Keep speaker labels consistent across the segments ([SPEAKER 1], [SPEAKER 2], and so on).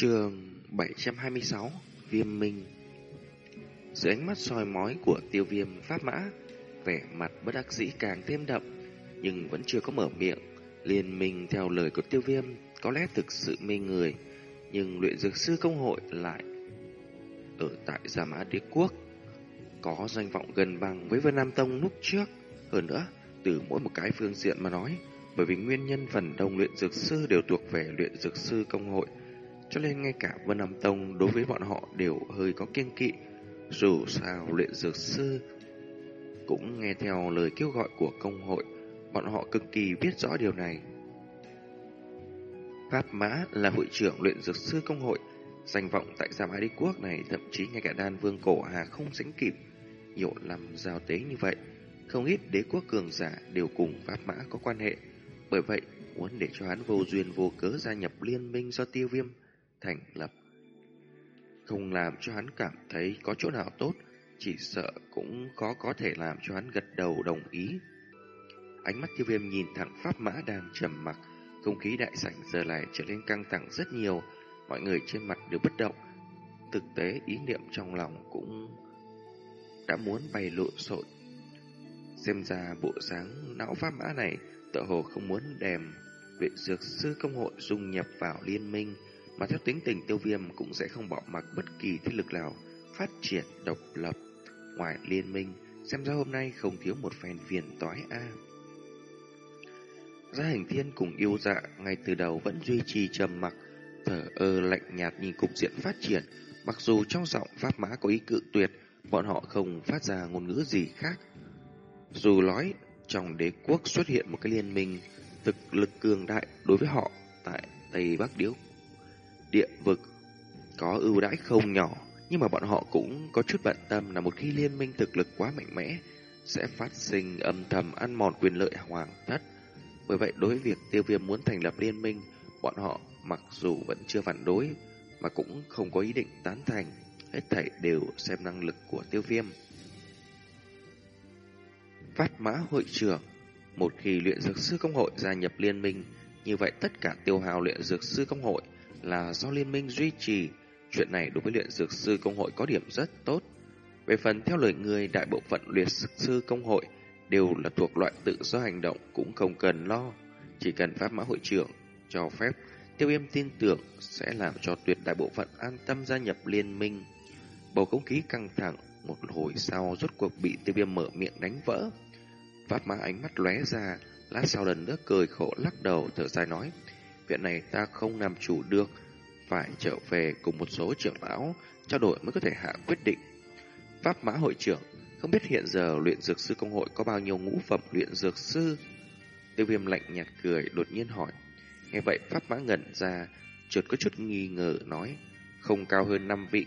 [SPEAKER 1] Trường 726 Viêm Minh. Dưới ánh mắt soi mói của tiêu viêm pháp mã, Vẻ mặt bất đắc dĩ càng thêm đậm, Nhưng vẫn chưa có mở miệng. Liên minh theo lời của tiêu viêm Có lẽ thực sự mê người, Nhưng luyện dược sư công hội lại Ở tại Gia Mã Đế Quốc, Có danh vọng gần bằng với Vân Nam Tông lúc trước. Hơn nữa, Từ mỗi một cái phương diện mà nói, Bởi vì nguyên nhân phần đông luyện dược sư đều thuộc về luyện dược sư công hội cho nên ngay cả Vân Nam Tông đối với bọn họ đều hơi có kiêng kỵ. Dù sao luyện dược sư cũng nghe theo lời kêu gọi của công hội, bọn họ cực kỳ biết rõ điều này. Pháp Mã là hội trưởng luyện dược sư công hội, danh vọng tại Giam Ái Đế Quốc này thậm chí ngay cả đan vương cổ hà không sánh kịp. Nhiều năm giao tế như vậy, không ít đế quốc cường giả đều cùng Pháp Mã có quan hệ. Bởi vậy, muốn để cho hắn vô duyên vô cớ gia nhập liên minh do tiêu viêm thành lập. Không làm cho hắn cảm thấy có chỗ nào tốt, chỉ sợ cũng khó có thể làm cho hắn gật đầu đồng ý. Ánh mắt tiêu viêm nhìn thẳng pháp mã đang trầm mặc, không khí đại sảnh giờ này trở nên căng thẳng rất nhiều, mọi người trên mặt đều bất động. Thực tế ý niệm trong lòng cũng đã muốn bay lộn xộn. Xem ra bộ dáng não pháp mã này tựa hồ không muốn đem viện dược sư công hội dung nhập vào liên minh, mà theo tính tình tiêu viêm cũng sẽ không bỏ mặc bất kỳ thế lực nào phát triển độc lập. Ngoài liên minh, xem ra hôm nay không thiếu một phen phiền toái a. Gia hình thiên cùng yêu dạ ngay từ đầu vẫn duy trì trầm mặc, thở ơ lạnh nhạt nhìn cục diện phát triển. Mặc dù trong giọng pháp mã có ý cự tuyệt, bọn họ không phát ra ngôn ngữ gì khác. Dù nói trong đế quốc xuất hiện một cái liên minh thực lực cường đại đối với họ tại Tây Bắc Điếu địa vực có ưu đãi không nhỏ, nhưng mà bọn họ cũng có chút bận tâm là một khi liên minh thực lực quá mạnh mẽ sẽ phát sinh âm thầm ăn mòn quyền lợi hoàng thất. Bởi vậy đối với việc tiêu viêm muốn thành lập liên minh, bọn họ mặc dù vẫn chưa phản đối mà cũng không có ý định tán thành, hết thảy đều xem năng lực của tiêu viêm. Phát mã hội trưởng Một khi luyện dược sư công hội gia nhập liên minh, như vậy tất cả tiêu hào luyện dược sư công hội là do liên minh duy trì. Chuyện này đối với luyện dược sư công hội có điểm rất tốt. Về phần theo lời người, đại bộ phận luyện dược sư công hội đều là thuộc loại tự do hành động cũng không cần lo. Chỉ cần pháp mã hội trưởng cho phép, tiêu viêm tin tưởng sẽ làm cho tuyệt đại bộ phận an tâm gia nhập liên minh. Bầu không khí căng thẳng, một hồi sau rốt cuộc bị tiêu viêm mở miệng đánh vỡ. Pháp mã ánh mắt lóe ra, lát sau lần nữa cười khổ lắc đầu thở dài nói viện này ta không làm chủ được, phải trở về cùng một số trưởng lão, trao đổi mới có thể hạ quyết định. Pháp mã hội trưởng, không biết hiện giờ luyện dược sư công hội có bao nhiêu ngũ phẩm luyện dược sư? Tiêu viêm lạnh nhạt cười, đột nhiên hỏi. Nghe vậy Pháp mã ngẩn ra, chợt có chút nghi ngờ nói, không cao hơn năm vị.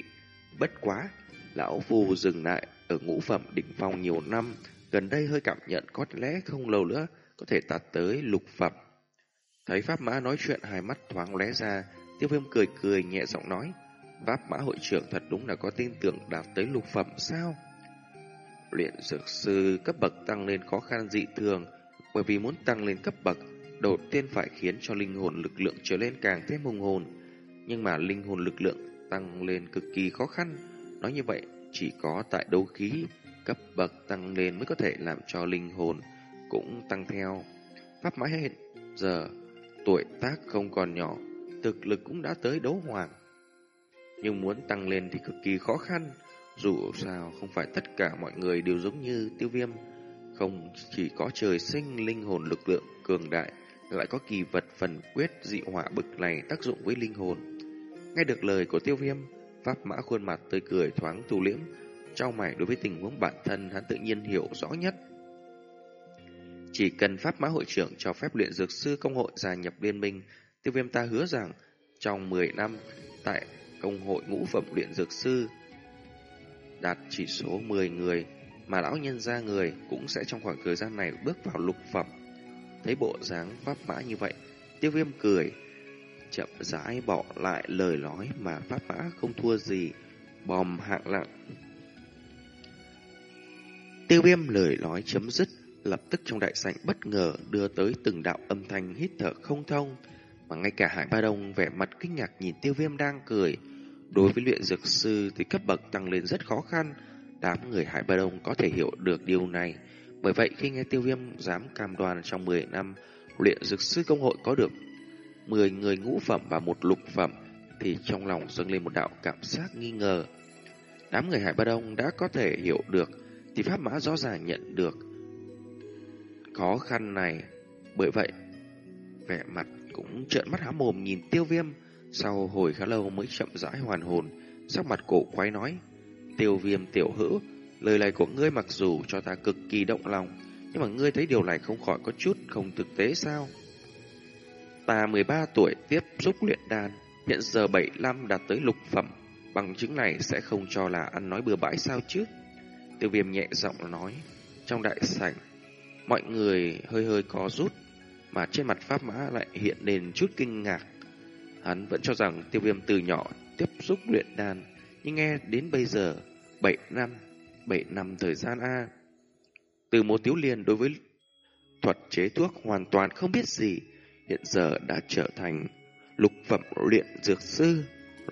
[SPEAKER 1] Bất quá, lão phu dừng lại ở ngũ phẩm đỉnh phong nhiều năm, gần đây hơi cảm nhận có lẽ không lâu nữa có thể đạt tới lục phẩm. Thấy Pháp Mã nói chuyện hai mắt thoáng lóe ra, Tiêu Viêm cười cười nhẹ giọng nói, Pháp Mã hội trưởng thật đúng là có tin tưởng đạt tới lục phẩm sao? Luyện dược sư cấp bậc tăng lên khó khăn dị thường, bởi vì muốn tăng lên cấp bậc, đầu tiên phải khiến cho linh hồn lực lượng trở lên càng thêm hùng hồn. Nhưng mà linh hồn lực lượng tăng lên cực kỳ khó khăn, nói như vậy chỉ có tại đấu khí cấp bậc tăng lên mới có thể làm cho linh hồn cũng tăng theo. Pháp Mã hiện giờ Tuổi tác không còn nhỏ, thực lực cũng đã tới đấu hoàng. Nhưng muốn tăng lên thì cực kỳ khó khăn, dù sao không phải tất cả mọi người đều giống như tiêu viêm. Không chỉ có trời sinh linh hồn lực lượng cường đại, lại có kỳ vật phần quyết dị hỏa bực này tác dụng với linh hồn. Nghe được lời của tiêu viêm, pháp mã khuôn mặt tươi cười thoáng thu liễm, trao mày đối với tình huống bản thân hắn tự nhiên hiểu rõ nhất. Chỉ cần Pháp Mã Hội trưởng cho phép luyện dược sư công hội gia nhập liên minh, tiêu viêm ta hứa rằng trong 10 năm tại công hội ngũ phẩm luyện dược sư đạt chỉ số 10 người mà lão nhân gia người cũng sẽ trong khoảng thời gian này bước vào lục phẩm. Thấy bộ dáng Pháp Mã như vậy, tiêu viêm cười, chậm rãi bỏ lại lời nói mà Pháp Mã không thua gì, bòm hạng lặng. Tiêu viêm lời nói chấm dứt, Lập tức trong đại sảnh bất ngờ đưa tới từng đạo âm thanh hít thở không thông. Mà ngay cả Hải Ba Đông vẻ mặt kinh ngạc nhìn tiêu viêm đang cười. Đối với luyện dược sư thì cấp bậc tăng lên rất khó khăn. Đám người Hải Ba Đông có thể hiểu được điều này. Bởi vậy khi nghe tiêu viêm dám cam đoan trong 10 năm, luyện dược sư công hội có được 10 người ngũ phẩm và một lục phẩm, thì trong lòng dâng lên một đạo cảm giác nghi ngờ. Đám người Hải Ba Đông đã có thể hiểu được, thì Pháp Mã rõ ràng nhận được khó khăn này. Bởi vậy, vẻ mặt cũng trợn mắt há mồm nhìn tiêu viêm, sau hồi khá lâu mới chậm rãi hoàn hồn, sắc mặt cổ quái nói, tiêu viêm tiểu hữu, lời này của ngươi mặc dù cho ta cực kỳ động lòng, nhưng mà ngươi thấy điều này không khỏi có chút không thực tế sao? Ta 13 tuổi tiếp xúc luyện đan, hiện giờ 75 đạt tới lục phẩm, bằng chứng này sẽ không cho là ăn nói bừa bãi sao chứ? Tiêu viêm nhẹ giọng nói, trong đại sảnh, mọi người hơi hơi có rút, mà trên mặt Pháp Mã lại hiện lên chút kinh ngạc. Hắn vẫn cho rằng tiêu viêm từ nhỏ tiếp xúc luyện đàn nhưng nghe đến bây giờ, 7 năm, 7 năm thời gian A. Từ một tiếu liền đối với thuật chế thuốc hoàn toàn không biết gì, hiện giờ đã trở thành lục phẩm luyện dược sư.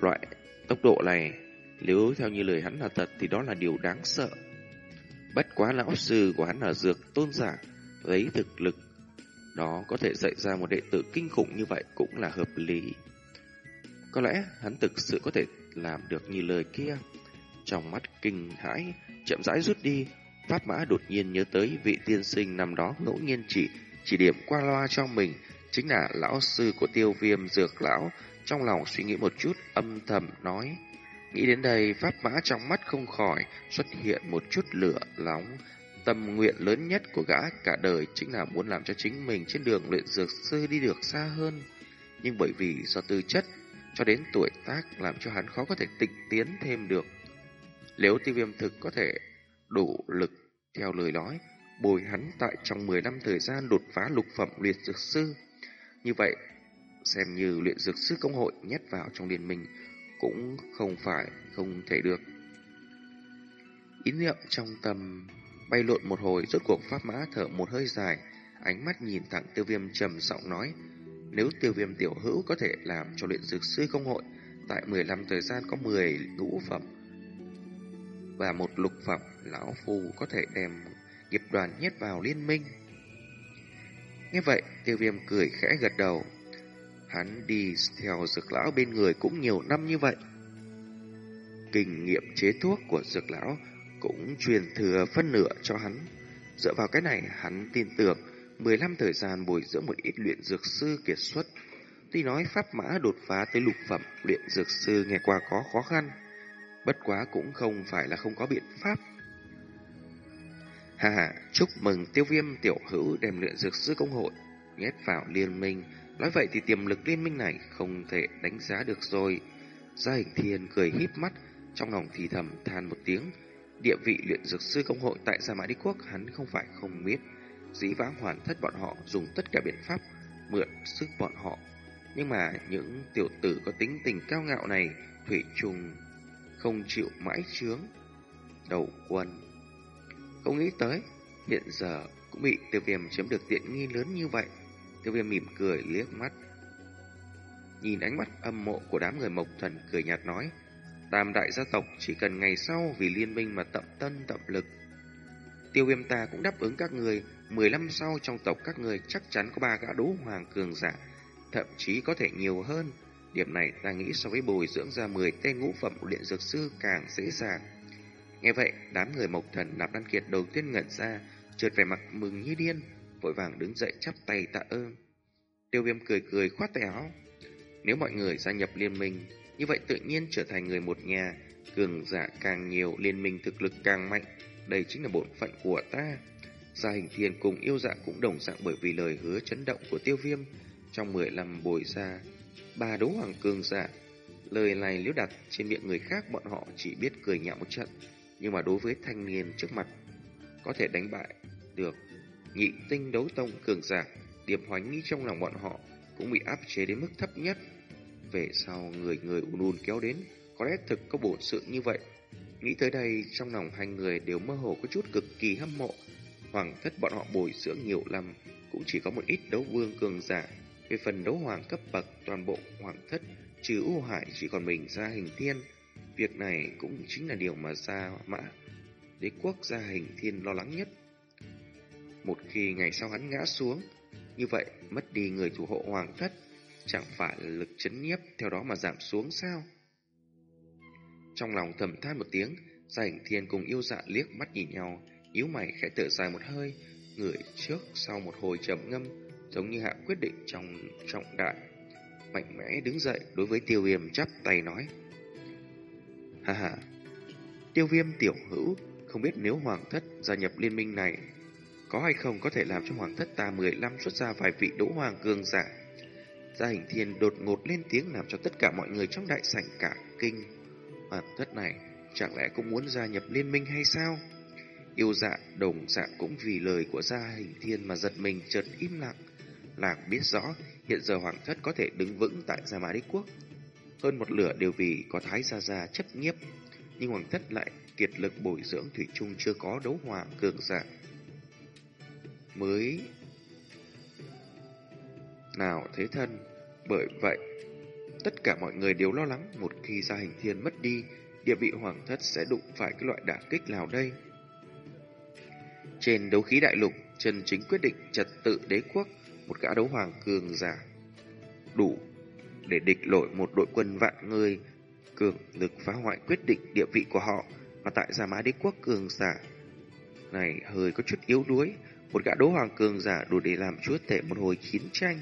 [SPEAKER 1] Loại tốc độ này, nếu theo như lời hắn là thật thì đó là điều đáng sợ. Bất quá lão sư của hắn là dược tôn giả, lấy thực lực đó có thể dạy ra một đệ tử kinh khủng như vậy cũng là hợp lý. Có lẽ hắn thực sự có thể làm được như lời kia. Trong mắt kinh hãi, chậm rãi rút đi, Pháp Mã đột nhiên nhớ tới vị tiên sinh năm đó ngẫu nhiên chỉ chỉ điểm qua loa cho mình, chính là lão sư của tiêu viêm dược lão, trong lòng suy nghĩ một chút âm thầm nói. Nghĩ đến đây, Pháp Mã trong mắt không khỏi xuất hiện một chút lửa nóng, Tâm nguyện lớn nhất của gã cả đời chính là muốn làm cho chính mình trên đường luyện dược sư đi được xa hơn. Nhưng bởi vì do tư chất, cho đến tuổi tác làm cho hắn khó có thể tịnh tiến thêm được. Nếu tiêu viêm thực có thể đủ lực theo lời nói, bồi hắn tại trong 10 năm thời gian đột phá lục phẩm luyện dược sư. Như vậy, xem như luyện dược sư công hội nhét vào trong liên minh cũng không phải không thể được. Ý niệm trong tâm Bay lộn một hồi, rốt cuộc pháp mã thở một hơi dài, ánh mắt nhìn thẳng tiêu viêm trầm giọng nói. Nếu tiêu viêm tiểu hữu có thể làm cho luyện dược sư công hội, tại 15 thời gian có 10 ngũ phẩm và một lục phẩm, lão phù có thể đem nghiệp đoàn nhét vào liên minh. Nghe vậy, tiêu viêm cười khẽ gật đầu. Hắn đi theo dược lão bên người cũng nhiều năm như vậy. Kinh nghiệm chế thuốc của dược lão cũng truyền thừa phân nửa cho hắn. Dựa vào cái này, hắn tin tưởng 15 thời gian bồi dưỡng một ít luyện dược sư kiệt xuất. Tuy nói pháp mã đột phá tới lục phẩm luyện dược sư nghe qua có khó khăn, bất quá cũng không phải là không có biện pháp. Hà hà, chúc mừng tiêu viêm tiểu hữu đem luyện dược sư công hội nhét vào liên minh. Nói vậy thì tiềm lực liên minh này không thể đánh giá được rồi. Gia hình thiên cười híp mắt, trong lòng thì thầm than một tiếng, Địa vị luyện dược sư công hội tại Gia Mã Đế Quốc hắn không phải không biết. Dĩ vãng hoàn thất bọn họ dùng tất cả biện pháp mượn sức bọn họ. Nhưng mà những tiểu tử có tính tình cao ngạo này thủy trùng không chịu mãi chướng. Đầu quân. Không nghĩ tới, hiện giờ cũng bị tiêu viêm chiếm được tiện nghi lớn như vậy. Tiêu viêm mỉm cười liếc mắt. Nhìn ánh mắt âm mộ của đám người mộc thần cười nhạt nói. Tam đại gia tộc chỉ cần ngày sau vì liên minh mà tậm tân tậm lực. Tiêu viêm ta cũng đáp ứng các người, 15 sau trong tộc các người chắc chắn có ba gã đố hoàng cường giả, thậm chí có thể nhiều hơn. Điểm này ta nghĩ so với bồi dưỡng ra 10 tên ngũ phẩm luyện dược sư càng dễ dàng. Nghe vậy, đám người mộc thần nạp đan kiệt đầu tiên ngẩn ra, trượt vẻ mặt mừng như điên, vội vàng đứng dậy chắp tay tạ ơn. Tiêu viêm cười cười khoát tay áo. Nếu mọi người gia nhập liên minh, như vậy tự nhiên trở thành người một nhà, cường giả càng nhiều, liên minh thực lực càng mạnh. Đây chính là bổn phận của ta. Gia hình thiên cùng yêu dạ cũng đồng dạng bởi vì lời hứa chấn động của tiêu viêm trong 15 bồi ra. Ba đấu hoàng cường giả. Lời này nếu đặt trên miệng người khác bọn họ chỉ biết cười nhạo một trận. Nhưng mà đối với thanh niên trước mặt có thể đánh bại được nhị tinh đấu tông cường giả. Điểm hoánh nghi trong lòng bọn họ cũng bị áp chế đến mức thấp nhất. Về sau người người ùn ùn kéo đến Có lẽ thực có bổn sự như vậy Nghĩ tới đây trong lòng hai người đều mơ hồ có chút cực kỳ hâm mộ Hoàng thất bọn họ bồi dưỡng nhiều lắm Cũng chỉ có một ít đấu vương cường giả Về phần đấu hoàng cấp bậc, toàn bộ hoàng thất trừ U Hải chỉ còn mình ra hình thiên. Việc này cũng chính là điều mà Gia Mã đế quốc gia hình thiên lo lắng nhất. Một khi ngày sau hắn ngã xuống, như vậy mất đi người thủ hộ hoàng thất, chẳng phải là lực chấn nhiếp theo đó mà giảm xuống sao? Trong lòng thầm than một tiếng, gia hình thiên cùng yêu dạ liếc mắt nhìn nhau, yếu mày khẽ thở dài một hơi, người trước sau một hồi trầm ngâm, giống như hạ quyết định trong trọng đại. Mạnh mẽ đứng dậy đối với tiêu viêm chắp tay nói. Hà hà, tiêu viêm tiểu hữu, không biết nếu hoàng thất gia nhập liên minh này, có hay không có thể làm cho hoàng thất ta 15 xuất ra vài vị đỗ hoàng cường giả. Gia hình thiên đột ngột lên tiếng làm cho tất cả mọi người trong đại sảnh cả kinh. Hoàng thất này chẳng lẽ cũng muốn gia nhập liên minh hay sao? Yêu dạ, đồng dạ cũng vì lời của gia hình thiên mà giật mình chợt im lặng. Lạc biết rõ, hiện giờ hoàng thất có thể đứng vững tại Gia Mã Đế Quốc. Hơn một lửa đều vì có Thái Gia Gia chấp nhiếp, nhưng hoàng thất lại kiệt lực bồi dưỡng Thủy chung chưa có đấu hòa cường giả. Mới nào thế thân, bởi vậy tất cả mọi người đều lo lắng một khi gia hình thiên mất đi, địa vị hoàng thất sẽ đụng phải cái loại đả kích nào đây. Trên đấu khí đại lục, trần chính quyết định trật tự đế quốc, một gã đấu hoàng cường giả đủ để địch lội một đội quân vạn người cường lực phá hoại quyết định địa vị của họ mà tại Gia Mã Đế quốc cường giả này hơi có chút yếu đuối, một gã đấu hoàng cường giả đủ để làm chúa tể một hồi chiến tranh.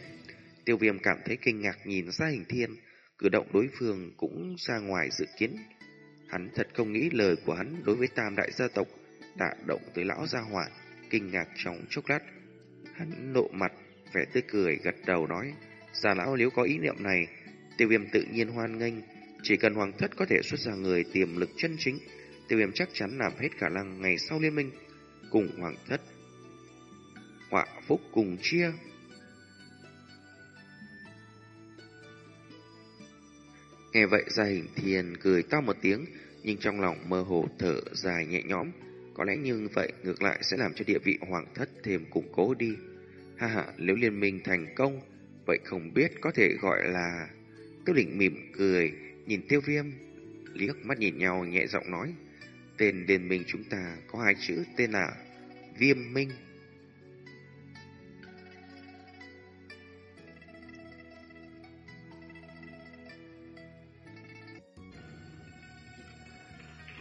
[SPEAKER 1] Tiêu Viêm cảm thấy kinh ngạc nhìn ra hình thiên, cử động đối phương cũng ra ngoài dự kiến. Hắn thật không nghĩ lời của hắn đối với tam đại gia tộc đả động tới lão gia hỏa, kinh ngạc trong chốc lát. Hắn nộ mặt, vẻ tươi cười gật đầu nói, già lão nếu có ý niệm này, tiêu viêm tự nhiên hoan nghênh, chỉ cần hoàng thất có thể xuất ra người tiềm lực chân chính, tiêu viêm chắc chắn làm hết khả năng ngày sau liên minh, cùng hoàng thất. Họa phúc cùng chia. Nghe vậy gia hình thiền cười to một tiếng, nhưng trong lòng mơ hồ thở dài nhẹ nhõm. Có lẽ như vậy ngược lại sẽ làm cho địa vị hoàng thất thêm củng cố đi. Ha ha, nếu liên minh thành công, vậy không biết có thể gọi là... Tiêu lĩnh mỉm cười, nhìn tiêu viêm, liếc mắt nhìn nhau nhẹ giọng nói. Tên liên minh chúng ta có hai chữ tên là Viêm Minh.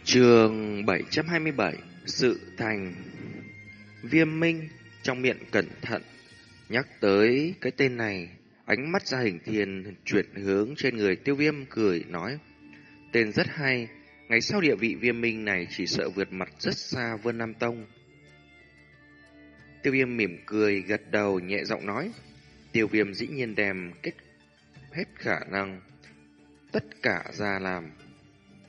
[SPEAKER 1] Trường 727 Sự thành. Viêm Minh trong miệng cẩn thận, Nhắc tới cái tên này, Ánh mắt ra hình thiên chuyển hướng trên người tiêu viêm cười, nói, Tên rất hay, Ngày sau địa vị viêm minh này chỉ sợ vượt mặt rất xa Vân Nam Tông. Tiêu viêm mỉm cười, gật đầu, nhẹ giọng nói, Tiêu viêm dĩ nhiên đem kết, hết khả năng, Tất cả ra làm.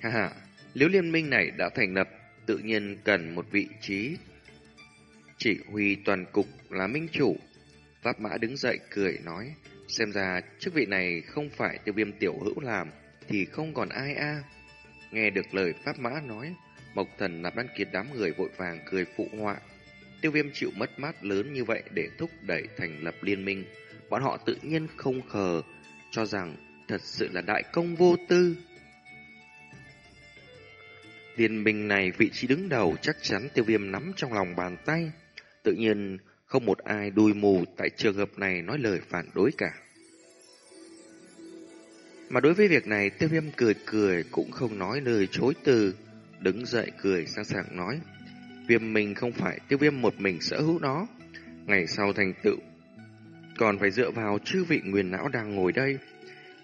[SPEAKER 1] Ha ha nếu liên minh này đã thành lập, tự nhiên cần một vị trí chỉ huy toàn cục là minh chủ. Pháp mã đứng dậy cười nói, xem ra chức vị này không phải tiêu viêm tiểu hữu làm, thì không còn ai a. Nghe được lời Pháp mã nói, Mộc thần nạp đăng kiệt đám người vội vàng cười phụ họa. Tiêu viêm chịu mất mát lớn như vậy để thúc đẩy thành lập liên minh. Bọn họ tự nhiên không khờ, cho rằng thật sự là đại công vô tư. Liên minh này vị trí đứng đầu chắc chắn tiêu viêm nắm trong lòng bàn tay. Tự nhiên, không một ai đuôi mù tại trường hợp này nói lời phản đối cả. Mà đối với việc này, tiêu viêm cười cười cũng không nói lời chối từ. Đứng dậy cười sang sảng nói. Viêm mình không phải tiêu viêm một mình sở hữu nó. Ngày sau thành tựu, còn phải dựa vào chư vị nguyên não đang ngồi đây.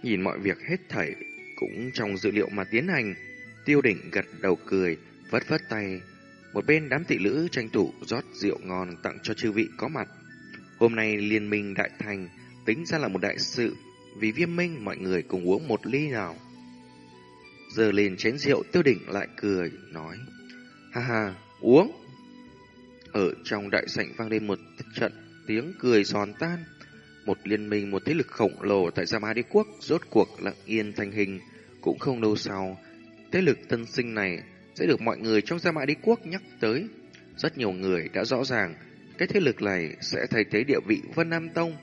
[SPEAKER 1] Nhìn mọi việc hết thảy cũng trong dự liệu mà tiến hành. Tiêu đỉnh gật đầu cười, vất vất tay. Một bên đám thị lữ tranh thủ rót rượu ngon tặng cho chư vị có mặt. Hôm nay liên minh đại thành, tính ra là một đại sự. Vì viêm minh mọi người cùng uống một ly nào. Giờ lên chén rượu tiêu đỉnh lại cười, nói. Ha ha, uống. Ở trong đại sảnh vang lên một trận tiếng cười giòn tan. Một liên minh, một thế lực khổng lồ tại Gia Ma Đế Quốc rốt cuộc lặng yên thành hình. Cũng không lâu sau, thế lực tân sinh này sẽ được mọi người trong Gia Mã Đế Quốc nhắc tới. Rất nhiều người đã rõ ràng cái thế lực này sẽ thay thế địa vị Vân Nam Tông.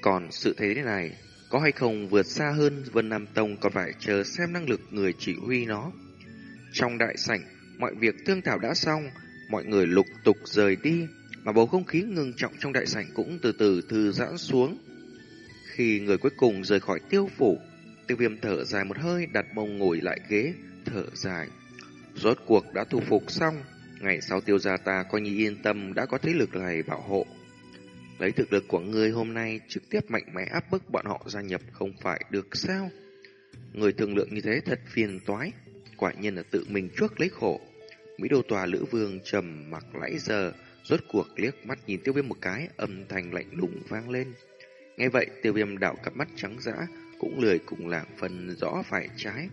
[SPEAKER 1] Còn sự thế này, có hay không vượt xa hơn Vân Nam Tông còn phải chờ xem năng lực người chỉ huy nó. Trong đại sảnh, mọi việc thương thảo đã xong, mọi người lục tục rời đi, mà bầu không khí ngưng trọng trong đại sảnh cũng từ từ thư giãn xuống. Khi người cuối cùng rời khỏi tiêu phủ, tiêu viêm thở dài một hơi đặt mông ngồi lại ghế, thở dài. Rốt cuộc đã thu phục xong, ngày sau tiêu gia ta coi như yên tâm đã có thế lực này bảo hộ. Lấy thực lực của người hôm nay trực tiếp mạnh mẽ áp bức bọn họ gia nhập không phải được sao? Người thương lượng như thế thật phiền toái, quả nhiên là tự mình chuốc lấy khổ. Mỹ đô tòa lữ vương trầm mặc lãi giờ, rốt cuộc liếc mắt nhìn tiêu viêm một cái, âm thanh lạnh lùng vang lên. Nghe vậy tiêu viêm đảo cặp mắt trắng dã, cũng lười cùng lảng phần rõ phải trái.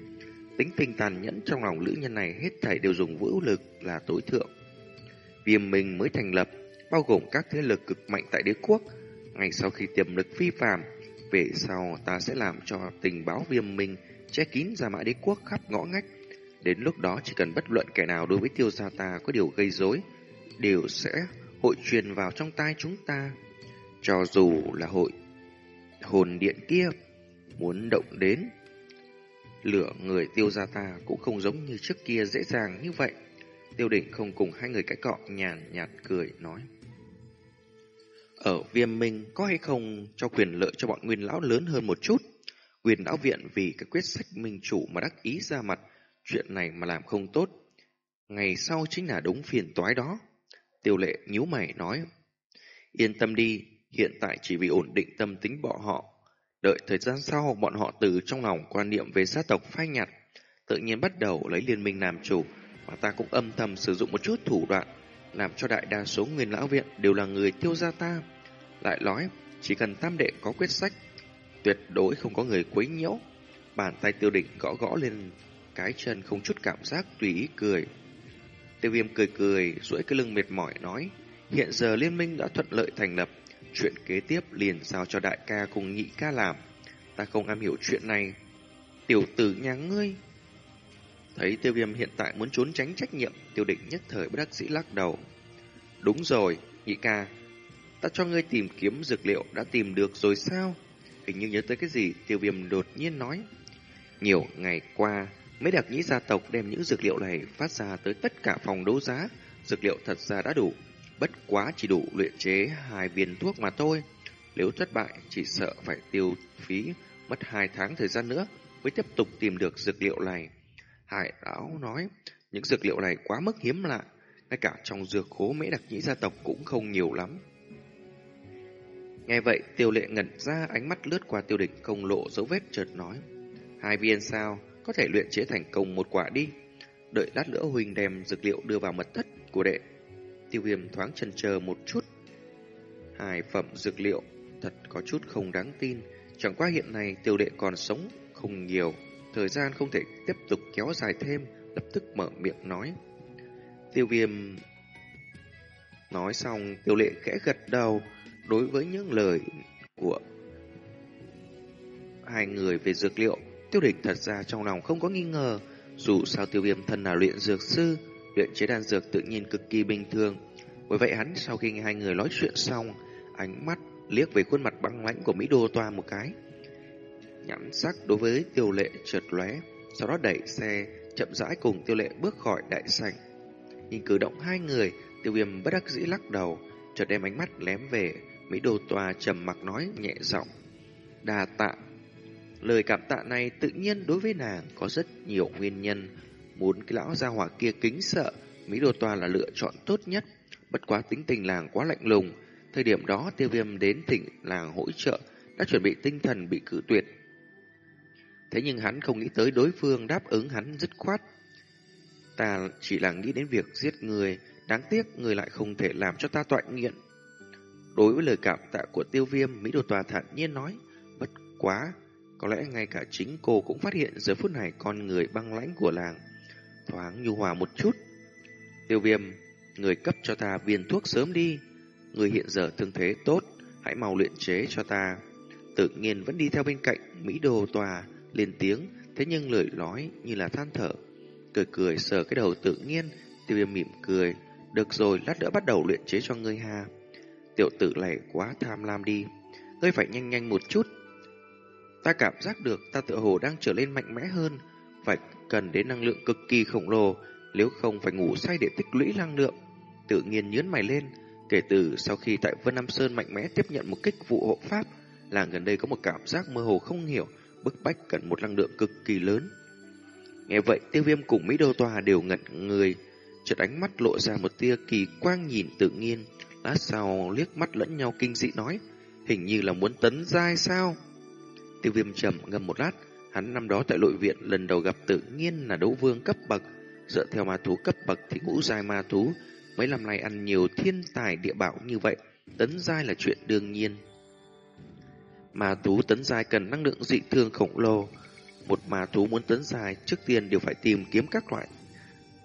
[SPEAKER 1] Tính tình tàn nhẫn trong lòng lữ nhân này hết thảy đều dùng vũ lực là tối thượng. Viêm mình mới thành lập, bao gồm các thế lực cực mạnh tại đế quốc. Ngay sau khi tiềm lực phi phàm, về sau ta sẽ làm cho tình báo viêm minh che kín ra mã đế quốc khắp ngõ ngách. Đến lúc đó chỉ cần bất luận kẻ nào đối với tiêu gia ta có điều gây rối, đều sẽ hội truyền vào trong tai chúng ta. Cho dù là hội hồn điện kia muốn động đến lửa người tiêu gia ta cũng không giống như trước kia dễ dàng như vậy. Tiêu đỉnh không cùng hai người cãi cọ nhàn nhạt cười nói. Ở viêm minh có hay không cho quyền lợi cho bọn nguyên lão lớn hơn một chút? Quyền lão viện vì cái quyết sách minh chủ mà đắc ý ra mặt, chuyện này mà làm không tốt. Ngày sau chính là đúng phiền toái đó. Tiêu lệ nhíu mày nói. Yên tâm đi, hiện tại chỉ vì ổn định tâm tính bọn họ. Đợi thời gian sau bọn họ từ trong lòng quan niệm về gia tộc phai nhạt, tự nhiên bắt đầu lấy liên minh làm chủ, và ta cũng âm thầm sử dụng một chút thủ đoạn, làm cho đại đa số nguyên lão viện đều là người tiêu gia ta. Lại nói, chỉ cần tam đệ có quyết sách, tuyệt đối không có người quấy nhiễu. Bàn tay tiêu đỉnh gõ gõ lên cái chân không chút cảm giác tùy ý cười. Tiêu viêm cười cười, duỗi cái lưng mệt mỏi nói, hiện giờ liên minh đã thuận lợi thành lập, chuyện kế tiếp liền giao cho đại ca cùng nhị ca làm. Ta không am hiểu chuyện này. Tiểu tử nhà ngươi. Thấy tiêu viêm hiện tại muốn trốn tránh trách nhiệm, tiêu định nhất thời bất đắc dĩ lắc đầu. Đúng rồi, nhị ca, ta cho ngươi tìm kiếm dược liệu đã tìm được rồi sao? Hình như nhớ tới cái gì, tiêu viêm đột nhiên nói. Nhiều ngày qua, mấy đặc nhĩ gia tộc đem những dược liệu này phát ra tới tất cả phòng đấu giá. Dược liệu thật ra đã đủ, bất quá chỉ đủ luyện chế hai viên thuốc mà thôi. Nếu thất bại, chỉ sợ phải tiêu phí mất hai tháng thời gian nữa mới tiếp tục tìm được dược liệu này. Hải lão nói, những dược liệu này quá mức hiếm lạ, ngay cả trong dược khố mễ đặc nhĩ gia tộc cũng không nhiều lắm. Nghe vậy, tiêu lệ ngẩn ra ánh mắt lướt qua tiêu địch không lộ dấu vết chợt nói. Hai viên sao, có thể luyện chế thành công một quả đi. Đợi lát nữa Huỳnh đem dược liệu đưa vào mật thất của đệ. Tiêu viêm thoáng chần chờ một chút. Hai phẩm dược liệu thật có chút không đáng tin. Chẳng qua hiện nay tiêu đệ còn sống không nhiều. Thời gian không thể tiếp tục kéo dài thêm, lập tức mở miệng nói. Tiêu viêm nói xong, tiêu lệ khẽ gật đầu đối với những lời của hai người về dược liệu. Tiêu địch thật ra trong lòng không có nghi ngờ, dù sao tiêu viêm thân là luyện dược sư, luyện chế đan dược tự nhiên cực kỳ bình thường. Bởi vậy hắn sau khi nghe hai người nói chuyện xong, ánh mắt liếc về khuôn mặt băng lãnh của Mỹ Đô Toa một cái. Nhắm sắc đối với tiêu lệ chợt lóe, sau đó đẩy xe, chậm rãi cùng tiêu lệ bước khỏi đại sảnh. Nhìn cử động hai người, tiêu viêm bất đắc dĩ lắc đầu, chợt đem ánh mắt lém về, Mỹ Đô Toa trầm mặc nói nhẹ giọng. Đà tạ. Lời cảm tạ này tự nhiên đối với nàng có rất nhiều nguyên nhân. Muốn cái lão gia hỏa kia kính sợ, Mỹ Đô Toa là lựa chọn tốt nhất. Bất quá tính tình làng quá lạnh lùng. Thời điểm đó tiêu viêm đến thỉnh làng hỗ trợ, đã chuẩn bị tinh thần bị cử tuyệt. Thế nhưng hắn không nghĩ tới đối phương đáp ứng hắn dứt khoát. Ta chỉ là nghĩ đến việc giết người, đáng tiếc người lại không thể làm cho ta tọa nghiện. Đối với lời cảm tạ của tiêu viêm, Mỹ Đồ Tòa thản nhiên nói, bất quá, có lẽ ngay cả chính cô cũng phát hiện giờ phút này con người băng lãnh của làng. Thoáng nhu hòa một chút. Tiêu viêm, người cấp cho ta viên thuốc sớm đi. Người hiện giờ thương thế tốt, hãy mau luyện chế cho ta. Tự nhiên vẫn đi theo bên cạnh Mỹ Đồ Tòa, lên tiếng, thế nhưng lời nói như là than thở. Cười cười sờ cái đầu tự nhiên, tiêu viêm mỉm cười. Được rồi, lát nữa bắt đầu luyện chế cho ngươi ha. Tiểu tử này quá tham lam đi. ngươi phải nhanh nhanh một chút. Ta cảm giác được ta tự hồ đang trở lên mạnh mẽ hơn, phải cần đến năng lượng cực kỳ khổng lồ, nếu không phải ngủ say để tích lũy năng lượng. Tự nhiên nhớn mày lên, kể từ sau khi tại Vân Nam Sơn mạnh mẽ tiếp nhận một kích vụ hộ pháp, là gần đây có một cảm giác mơ hồ không hiểu, bức bách cần một năng lượng cực kỳ lớn. Nghe vậy, tiêu viêm cùng Mỹ Đô Tòa đều ngẩn người, chợt ánh mắt lộ ra một tia kỳ quang nhìn tự nhiên, lát sau liếc mắt lẫn nhau kinh dị nói, hình như là muốn tấn giai sao? Tiêu viêm trầm ngâm một lát, hắn năm đó tại nội viện lần đầu gặp tự nhiên là đấu vương cấp bậc, dựa theo ma thú cấp bậc thì ngũ giai ma thú, mấy năm nay ăn nhiều thiên tài địa bảo như vậy, tấn giai là chuyện đương nhiên. Ma thú tấn giai cần năng lượng dị thương khổng lồ, một ma thú muốn tấn giai trước tiên đều phải tìm kiếm các loại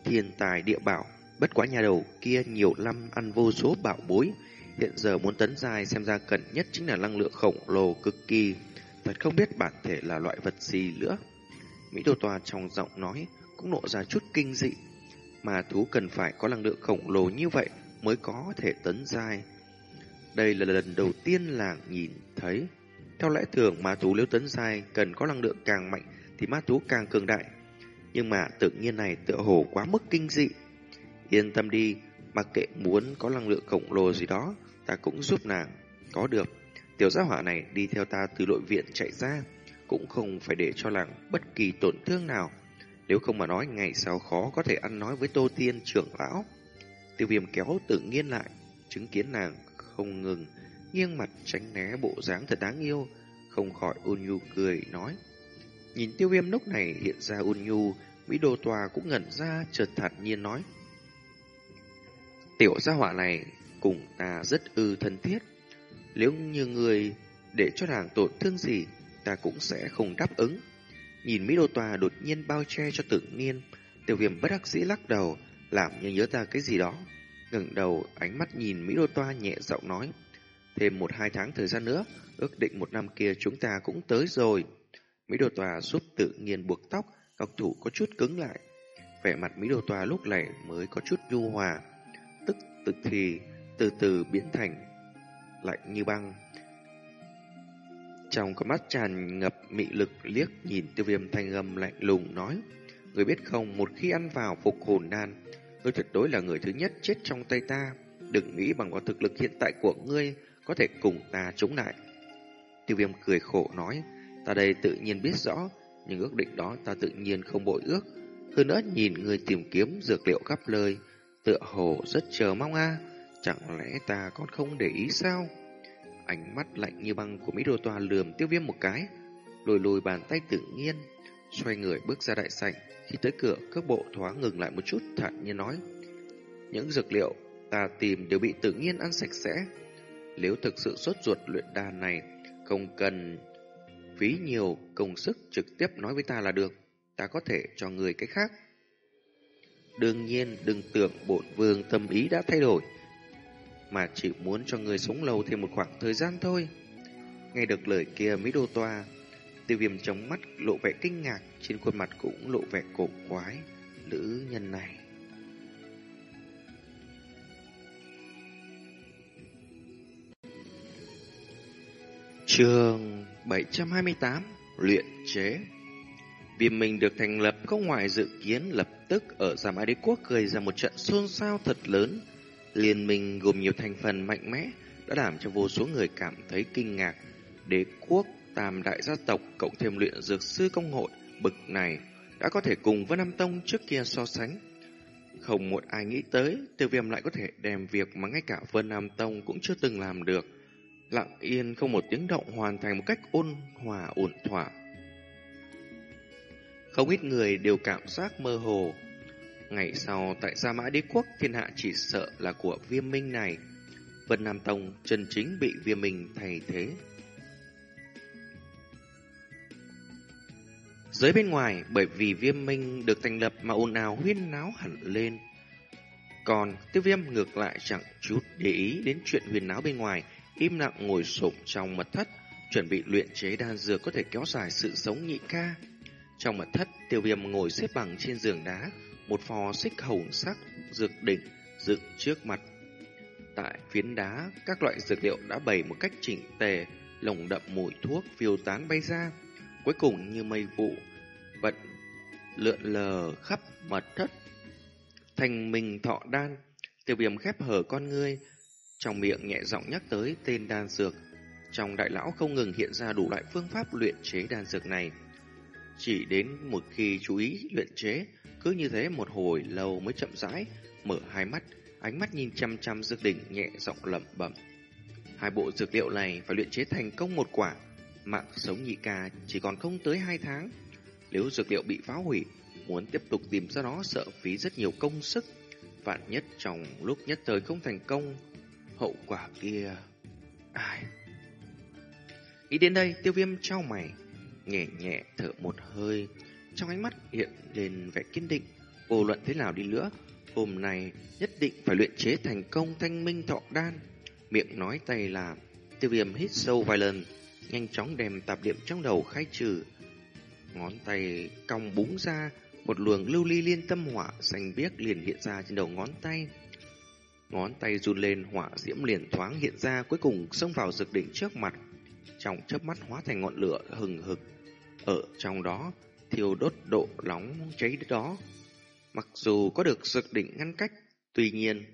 [SPEAKER 1] thiên tài địa bảo, bất quá nhà đầu kia nhiều năm ăn vô số bảo bối, hiện giờ muốn tấn giai xem ra cần nhất chính là năng lượng khổng lồ cực kỳ, thật không biết bản thể là loại vật gì nữa. Mỹ Đô Tòa trong giọng nói cũng lộ ra chút kinh dị, mà thú cần phải có năng lượng khổng lồ như vậy mới có thể tấn dai. Đây là lần đầu tiên làng nhìn thấy. Theo lẽ thường ma thú nếu tấn dai cần có năng lượng càng mạnh thì ma thú càng cường đại. Nhưng mà tự nhiên này tựa hồ quá mức kinh dị. Yên tâm đi, mặc kệ muốn có năng lượng khổng lồ gì đó, ta cũng giúp nàng. Có được, tiểu gia hỏa này đi theo ta từ nội viện chạy ra, cũng không phải để cho nàng bất kỳ tổn thương nào. Nếu không mà nói ngày sau khó có thể ăn nói với Tô Tiên trưởng lão. Tiêu viêm kéo tự nhiên lại, chứng kiến nàng không ngừng, nghiêng mặt tránh né bộ dáng thật đáng yêu, không khỏi ôn nhu cười nói. Nhìn tiêu viêm lúc này hiện ra ôn nhu, Mỹ Đô Tòa cũng ngẩn ra chợt thật nhiên nói. Tiểu gia hỏa này cùng ta rất ư thân thiết. Nếu như người để cho nàng tổn thương gì, ta cũng sẽ không đáp ứng. Nhìn Mỹ Đô Tòa đột nhiên bao che cho tự nhiên, tiểu viêm bất đắc dĩ lắc đầu, làm như nhớ ra cái gì đó. ngẩng đầu, ánh mắt nhìn Mỹ Đô Toa nhẹ giọng nói. Thêm một hai tháng thời gian nữa, ước định một năm kia chúng ta cũng tới rồi. Mỹ Đô Tòa giúp tự nhiên buộc tóc, cọc thủ có chút cứng lại. Vẻ mặt Mỹ Đô Tòa lúc này mới có chút nhu hòa. Tức tức thì từ từ biến thành lạnh như băng. Trong con mắt tràn ngập mị lực liếc nhìn tiêu viêm thanh âm lạnh lùng nói. Người biết không, một khi ăn vào phục hồn đan, ngươi tuyệt đối là người thứ nhất chết trong tay ta. Đừng nghĩ bằng vào thực lực hiện tại của ngươi có thể cùng ta chống lại. Tiêu viêm cười khổ nói, ta đây tự nhiên biết rõ, nhưng ước định đó ta tự nhiên không bội ước. Hơn nữa nhìn ngươi tìm kiếm dược liệu khắp lời, tựa hồ rất chờ mong a chẳng lẽ ta còn không để ý sao? Ánh mắt lạnh như băng của Mỹ Đô Toa lườm tiêu viêm một cái, lùi lùi bàn tay tự nhiên, xoay người bước ra đại sảnh. Khi tới cửa, các bộ thoáng ngừng lại một chút thản nhiên nói. Những dược liệu ta tìm đều bị tự nhiên ăn sạch sẽ. Nếu thực sự sốt ruột luyện đan này, không cần phí nhiều công sức trực tiếp nói với ta là được. Ta có thể cho người cái khác. Đương nhiên đừng tưởng bổn vương tâm ý đã thay đổi, mà chỉ muốn cho người sống lâu thêm một khoảng thời gian thôi. Nghe được lời kia Mỹ Đô Toa, tiêu viêm trong mắt lộ vẻ kinh ngạc, trên khuôn mặt cũng lộ vẻ cổ quái, nữ nhân này. Trường 728 Luyện chế Viêm mình được thành lập không ngoài dự kiến lập tức ở Giam Ái Đế Quốc gây ra một trận xôn xao thật lớn. Liên minh gồm nhiều thành phần mạnh mẽ đã làm cho vô số người cảm thấy kinh ngạc. Đế quốc, tam đại gia tộc, cộng thêm luyện dược sư công hội, bực này đã có thể cùng với Nam Tông trước kia so sánh. Không một ai nghĩ tới, tiêu viêm lại có thể đem việc mà ngay cả Vân Nam Tông cũng chưa từng làm được. Lặng yên không một tiếng động hoàn thành một cách ôn hòa ổn thỏa. Không ít người đều cảm giác mơ hồ. Ngày sau tại Gia Mã Đế Quốc thiên hạ chỉ sợ là của viêm minh này. Vân Nam Tông chân chính bị viêm minh thay thế. Dưới bên ngoài, bởi vì viêm minh được thành lập mà ồn ào huyên náo hẳn lên. Còn tiêu viêm ngược lại chẳng chút để ý đến chuyện huyền náo bên ngoài, im lặng ngồi sụp trong mật thất, chuẩn bị luyện chế đan dược có thể kéo dài sự sống nhị ca. Trong mật thất, tiêu viêm ngồi xếp bằng trên giường đá, một phò xích hồng sắc dược đỉnh dựng trước mặt. Tại phiến đá, các loại dược liệu đã bày một cách chỉnh tề, lồng đậm mùi thuốc phiêu tán bay ra, cuối cùng như mây vụ vận lượn lờ khắp mật thất. Thành mình thọ đan, tiêu viêm khép hở con ngươi, trong miệng nhẹ giọng nhắc tới tên đan dược. Trong đại lão không ngừng hiện ra đủ loại phương pháp luyện chế đan dược này. Chỉ đến một khi chú ý luyện chế, cứ như thế một hồi lâu mới chậm rãi, mở hai mắt, ánh mắt nhìn chăm chăm dược đỉnh nhẹ giọng lẩm bẩm. Hai bộ dược liệu này phải luyện chế thành công một quả, mạng sống nhị ca chỉ còn không tới hai tháng. Nếu dược liệu bị phá hủy, muốn tiếp tục tìm ra nó sợ phí rất nhiều công sức. Vạn nhất trong lúc nhất thời không thành công, hậu quả kia... Ai... Ý đến đây, tiêu viêm trao mày, nhẹ nhẹ thở một hơi, trong ánh mắt hiện lên vẻ kiên định, vô luận thế nào đi nữa, hôm nay nhất định phải luyện chế thành công thanh minh thọ đan. Miệng nói tay làm, tiêu viêm hít sâu vài lần, nhanh chóng đem tạp điểm trong đầu khai trừ. Ngón tay cong búng ra, một luồng lưu ly liên tâm hỏa xanh biếc liền hiện ra trên đầu ngón tay. Ngón tay run lên, hỏa diễm liền thoáng hiện ra cuối cùng xông vào dược đỉnh trước mặt. Trong chớp mắt hóa thành ngọn lửa hừng hực. Ở trong đó, thiêu đốt độ nóng cháy đó. Mặc dù có được dược đỉnh ngăn cách, tuy nhiên,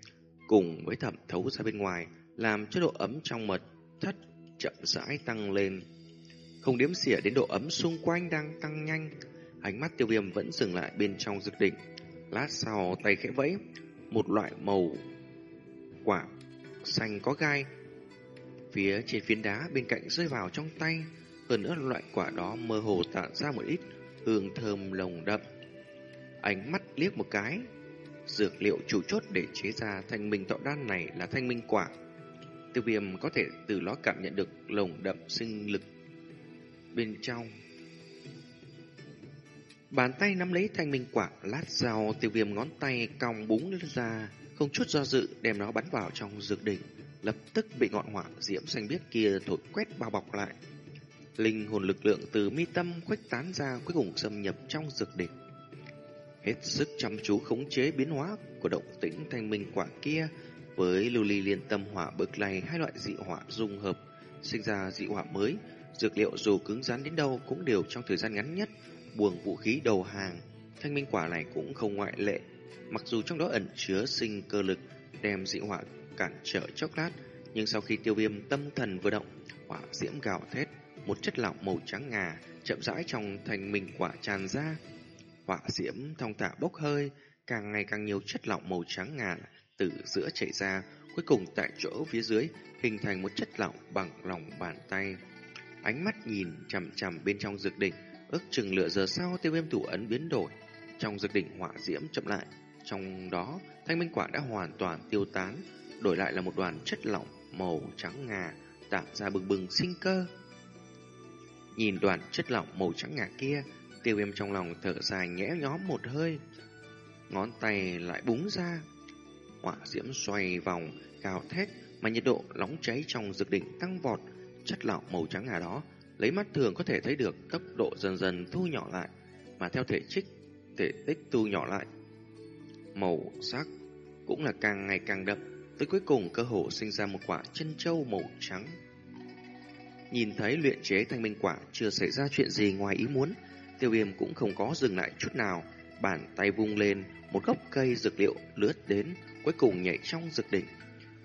[SPEAKER 1] cùng với thẩm thấu ra bên ngoài, làm cho độ ấm trong mật thất chậm rãi tăng lên. Không đếm xỉa đến độ ấm xung quanh đang tăng nhanh, ánh mắt tiêu viêm vẫn dừng lại bên trong dược đỉnh. Lát sau tay khẽ vẫy, một loại màu quả xanh có gai phía trên phiến đá bên cạnh rơi vào trong tay. Hơn nữa loại quả đó mơ hồ tản ra một ít hương thơm lồng đậm. Ánh mắt liếc một cái, dược liệu chủ chốt để chế ra thanh minh tọa đan này là thanh minh quả. Tiêu viêm có thể từ đó cảm nhận được lồng đậm sinh lực bên trong. Bàn tay nắm lấy thanh minh quả, lát sau tiêu viêm ngón tay cong búng ra, không chút do dự đem nó bắn vào trong dược đỉnh, lập tức bị ngọn hỏa diễm xanh biếc kia thổi quét bao bọc lại. Linh hồn lực lượng từ mi tâm khuếch tán ra, cuối cùng xâm nhập trong dược đỉnh. Hết sức chăm chú khống chế biến hóa của động tĩnh thanh minh quả kia, với lưu ly liên tâm hỏa bực này, hai loại dị hỏa dung hợp, sinh ra dị hỏa mới, dược liệu dù cứng rắn đến đâu cũng đều trong thời gian ngắn nhất buồng vũ khí đầu hàng thanh minh quả này cũng không ngoại lệ, mặc dù trong đó ẩn chứa sinh cơ lực đem dị hỏa cản trở chốc lát nhưng sau khi tiêu viêm tâm thần vừa động hỏa diễm gào thét một chất lỏng màu trắng ngà chậm rãi trong thanh minh quả tràn ra hỏa diễm thong thả bốc hơi càng ngày càng nhiều chất lỏng màu trắng ngà từ giữa chảy ra, cuối cùng tại chỗ phía dưới hình thành một chất lỏng bằng lòng bàn tay. Ánh mắt nhìn chằm chằm bên trong dược đỉnh, ước chừng lửa giờ sau tiêu viêm thủ ấn biến đổi. Trong dược đỉnh hỏa diễm chậm lại, trong đó thanh minh quả đã hoàn toàn tiêu tán, đổi lại là một đoàn chất lỏng màu trắng ngà tạo ra bừng bừng sinh cơ. Nhìn đoàn chất lỏng màu trắng ngà kia, tiêu viêm trong lòng thở dài nhẽ nhóm một hơi. Ngón tay lại búng ra, hỏa diễm xoay vòng, gào thét, mà nhiệt độ nóng cháy trong dược đỉnh tăng vọt, chất lỏng màu trắng ngà đó, lấy mắt thường có thể thấy được tốc độ dần dần thu nhỏ lại, mà theo thể trích, thể tích thu nhỏ lại. Màu sắc cũng là càng ngày càng đậm, tới cuối cùng cơ hồ sinh ra một quả chân châu màu trắng. Nhìn thấy luyện chế thanh minh quả chưa xảy ra chuyện gì ngoài ý muốn, tiêu viêm cũng không có dừng lại chút nào, bàn tay vung lên, một gốc cây dược liệu lướt đến, cuối cùng nhảy trong dược đỉnh.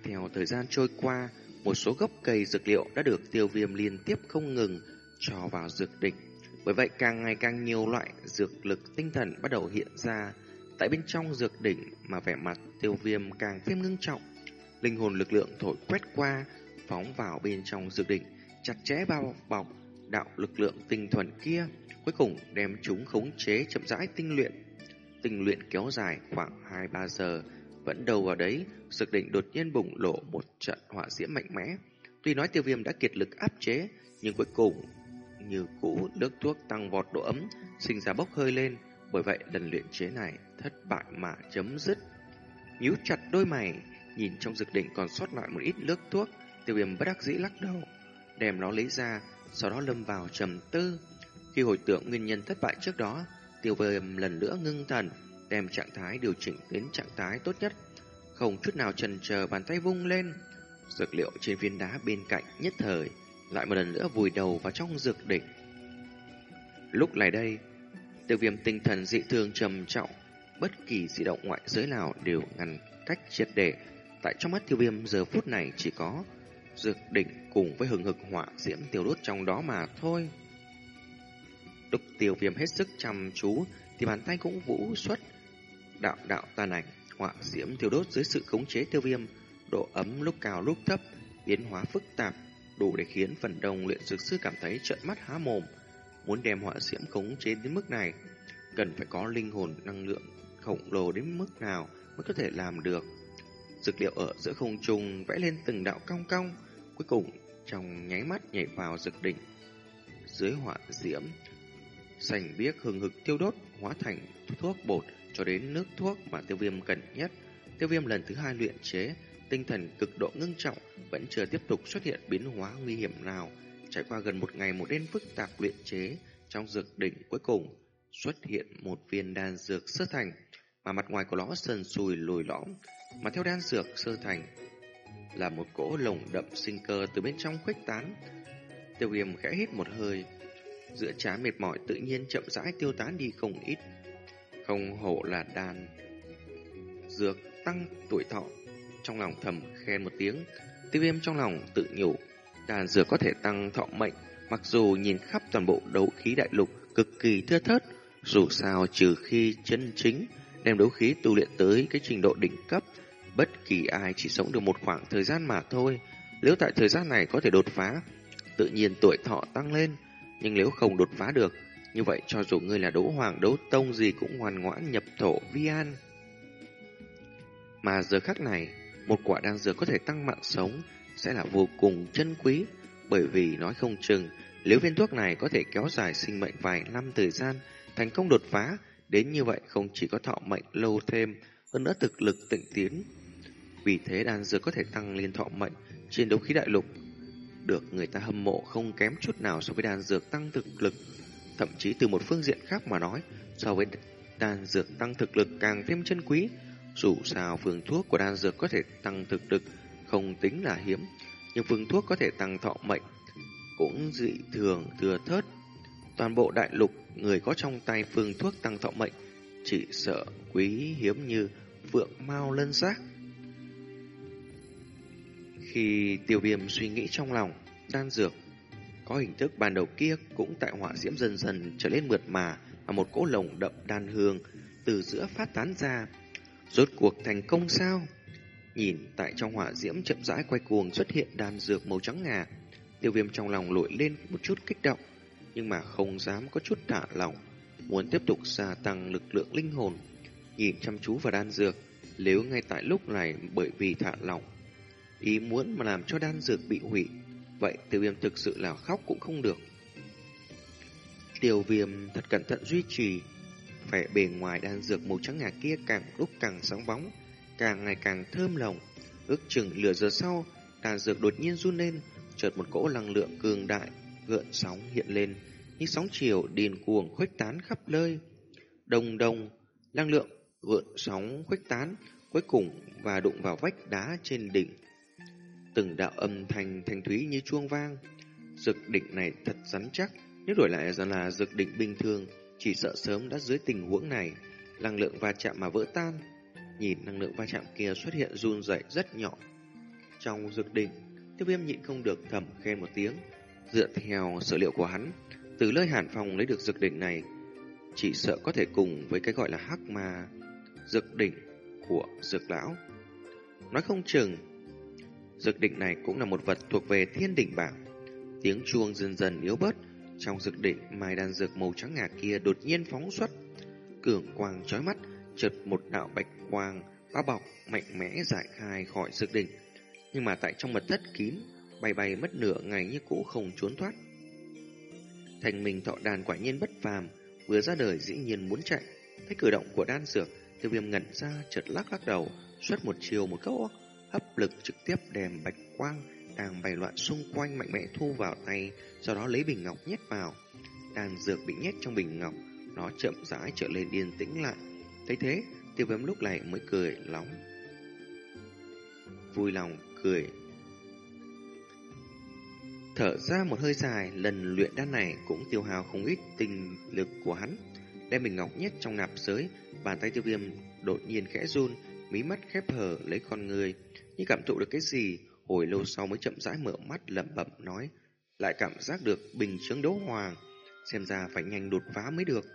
[SPEAKER 1] Theo thời gian trôi qua, một số gốc cây dược liệu đã được tiêu viêm liên tiếp không ngừng cho vào dược đỉnh. Bởi vậy càng ngày càng nhiều loại dược lực tinh thần bắt đầu hiện ra tại bên trong dược đỉnh mà vẻ mặt tiêu viêm càng thêm ngưng trọng. Linh hồn lực lượng thổi quét qua, phóng vào bên trong dược đỉnh, chặt chẽ bao bọc đạo lực lượng tinh thuần kia, cuối cùng đem chúng khống chế chậm rãi tinh luyện. Tinh luyện kéo dài khoảng 2-3 giờ, vẫn đầu vào đấy, dược định đột nhiên bùng lộ một trận hỏa diễm mạnh mẽ. Tuy nói tiêu viêm đã kiệt lực áp chế, nhưng cuối cùng như cũ nước thuốc tăng vọt độ ấm, sinh ra bốc hơi lên. Bởi vậy lần luyện chế này thất bại mà chấm dứt. Nhíu chặt đôi mày, nhìn trong dược định còn sót lại một ít nước thuốc, tiêu viêm bất đắc dĩ lắc đầu, đem nó lấy ra, sau đó lâm vào trầm tư. Khi hồi tưởng nguyên nhân thất bại trước đó, tiêu viêm lần nữa ngưng thần, đem trạng thái điều chỉnh đến trạng thái tốt nhất. Không chút nào chần chờ bàn tay vung lên, dược liệu trên viên đá bên cạnh nhất thời lại một lần nữa vùi đầu vào trong dược đỉnh. Lúc này đây, tiêu viêm tinh thần dị thường trầm trọng, bất kỳ dị động ngoại giới nào đều ngăn cách triệt để. Tại trong mắt tiêu viêm, giờ phút này chỉ có dược đỉnh cùng với hừng hực hỏa diễm tiêu đốt trong đó mà thôi. đục tiêu viêm hết sức chăm chú, thì bàn tay cũng vũ xuất đạo đạo tàn ảnh hỏa diễm tiêu đốt dưới sự khống chế tiêu viêm. Độ ấm lúc cao lúc thấp, biến hóa phức tạp, đủ để khiến phần đông luyện dược sư cảm thấy trợn mắt há mồm. Muốn đem hỏa diễm khống chế đến mức này, cần phải có linh hồn năng lượng khổng lồ đến mức nào mới có thể làm được? Dược liệu ở giữa không trung vẽ lên từng đạo cong cong cuối cùng trong nháy mắt nhảy vào dược đỉnh dưới hỏa diễm sành biếc hừng hực tiêu đốt hóa thành thuốc bột cho đến nước thuốc mà tiêu viêm cần nhất. Tiêu viêm lần thứ hai luyện chế, tinh thần cực độ ngưng trọng vẫn chưa tiếp tục xuất hiện biến hóa nguy hiểm nào. Trải qua gần một ngày một đêm phức tạp luyện chế, trong dược đỉnh cuối cùng xuất hiện một viên đan dược sơ thành, mà mặt ngoài của nó sần sùi lồi lõm, mà theo đan dược sơ thành là một cỗ lồng đậm sinh cơ từ bên trong khuếch tán. Tiêu viêm khẽ hít một hơi, giữa trán mệt mỏi tự nhiên chậm rãi tiêu tán đi không ít. Không hổ là đàn dược tăng tuổi thọ. Trong lòng thầm khen một tiếng, tiêu viêm trong lòng tự nhủ. Đàn dược có thể tăng thọ mệnh, mặc dù nhìn khắp toàn bộ đấu khí đại lục cực kỳ thưa thớt, dù sao trừ khi chân chính đem đấu khí tu luyện tới cái trình độ đỉnh cấp, bất kỳ ai chỉ sống được một khoảng thời gian mà thôi. Nếu tại thời gian này có thể đột phá, tự nhiên tuổi thọ tăng lên, nhưng nếu không đột phá được, như vậy cho dù ngươi là đỗ hoàng đấu tông gì cũng ngoan ngoãn nhập thổ vi an. Mà giờ khắc này, một quả đan dược có thể tăng mạng sống sẽ là vô cùng chân quý, bởi vì nói không chừng, nếu viên thuốc này có thể kéo dài sinh mệnh vài năm thời gian, thành công đột phá, đến như vậy không chỉ có thọ mệnh lâu thêm, hơn nữa thực lực tịnh tiến. Vì thế đan dược có thể tăng lên thọ mệnh trên đấu khí đại lục, được người ta hâm mộ không kém chút nào so với đan dược tăng thực lực Thậm chí từ một phương diện khác mà nói, so với đan dược tăng thực lực càng thêm chân quý, dù sao phương thuốc của đan dược có thể tăng thực lực không tính là hiếm, nhưng phương thuốc có thể tăng thọ mệnh cũng dị thường thừa thớt. Toàn bộ đại lục người có trong tay phương thuốc tăng thọ mệnh chỉ sợ quý hiếm như vượng mau lân giác. Khi tiêu viêm suy nghĩ trong lòng, đan dược có hình thức ban đầu kia cũng tại hỏa diễm dần dần trở lên mượt mà và một cỗ lồng đậm đan hương từ giữa phát tán ra. Rốt cuộc thành công sao? Nhìn tại trong hỏa diễm chậm rãi quay cuồng xuất hiện đan dược màu trắng ngà. Tiêu viêm trong lòng nổi lên một chút kích động, nhưng mà không dám có chút thả lỏng, muốn tiếp tục gia tăng lực lượng linh hồn. Nhìn chăm chú vào đan dược, nếu ngay tại lúc này bởi vì thả lỏng, ý muốn mà làm cho đan dược bị hủy, Vậy tiêu viêm thực sự là khóc cũng không được. Tiêu viêm thật cẩn thận duy trì vẻ bề ngoài đan dược màu trắng ngà kia càng lúc càng sáng bóng, càng ngày càng thơm lòng, Ước chừng lửa giờ sau, đan dược đột nhiên run lên, chợt một cỗ năng lượng cường đại gợn sóng hiện lên, như sóng chiều điên cuồng khuếch tán khắp nơi. Đồng đồng, năng lượng gợn sóng khuếch tán, cuối cùng và đụng vào vách đá trên đỉnh từng đạo âm thanh thanh thúy như chuông vang. Dược đỉnh này thật rắn chắc, nếu đổi lại rằng là dược đỉnh bình thường, chỉ sợ sớm đã dưới tình huống này, năng lượng va chạm mà vỡ tan. Nhìn năng lượng va chạm kia xuất hiện run rẩy rất nhỏ. Trong dược đỉnh, tiêu viêm nhịn không được thầm khen một tiếng. Dựa theo sở liệu của hắn, từ nơi hàn phòng lấy được dược đỉnh này, chỉ sợ có thể cùng với cái gọi là hắc ma dược đỉnh của dược lão. Nói không chừng Dược đỉnh này cũng là một vật thuộc về thiên đỉnh bảng. Tiếng chuông dần dần yếu bớt, trong dược đỉnh mai đan dược màu trắng ngà kia đột nhiên phóng xuất. Cường quang chói mắt, chợt một đạo bạch quang bao bọc mạnh mẽ giải khai khỏi dược đỉnh. Nhưng mà tại trong mật thất kín, bay bay mất nửa ngày như cũ không trốn thoát. Thành mình thọ đàn quả nhiên bất phàm, vừa ra đời dĩ nhiên muốn chạy. Thấy cử động của đan dược, tiêu viêm ngẩn ra chợt lắc lắc đầu, xuất một chiều một câu hấp lực trực tiếp đèm bạch quang đang bày loạn xung quanh mạnh mẽ thu vào tay, sau đó lấy bình ngọc nhét vào. Đàn dược bị nhét trong bình ngọc, nó chậm rãi trở lên điên tĩnh lại. Thấy thế, tiêu viêm lúc này mới cười lóng. Vui lòng cười. Thở ra một hơi dài, lần luyện đan này cũng tiêu hào không ít tình lực của hắn. Đem mình ngọc nhét trong nạp giới, bàn tay tiêu viêm đột nhiên khẽ run, mí mắt khép hở lấy con người. Như cảm thụ được cái gì, hồi lâu sau mới chậm rãi mở mắt lẩm bẩm nói. Lại cảm giác được bình chướng đấu hoàng, xem ra phải nhanh đột phá mới được.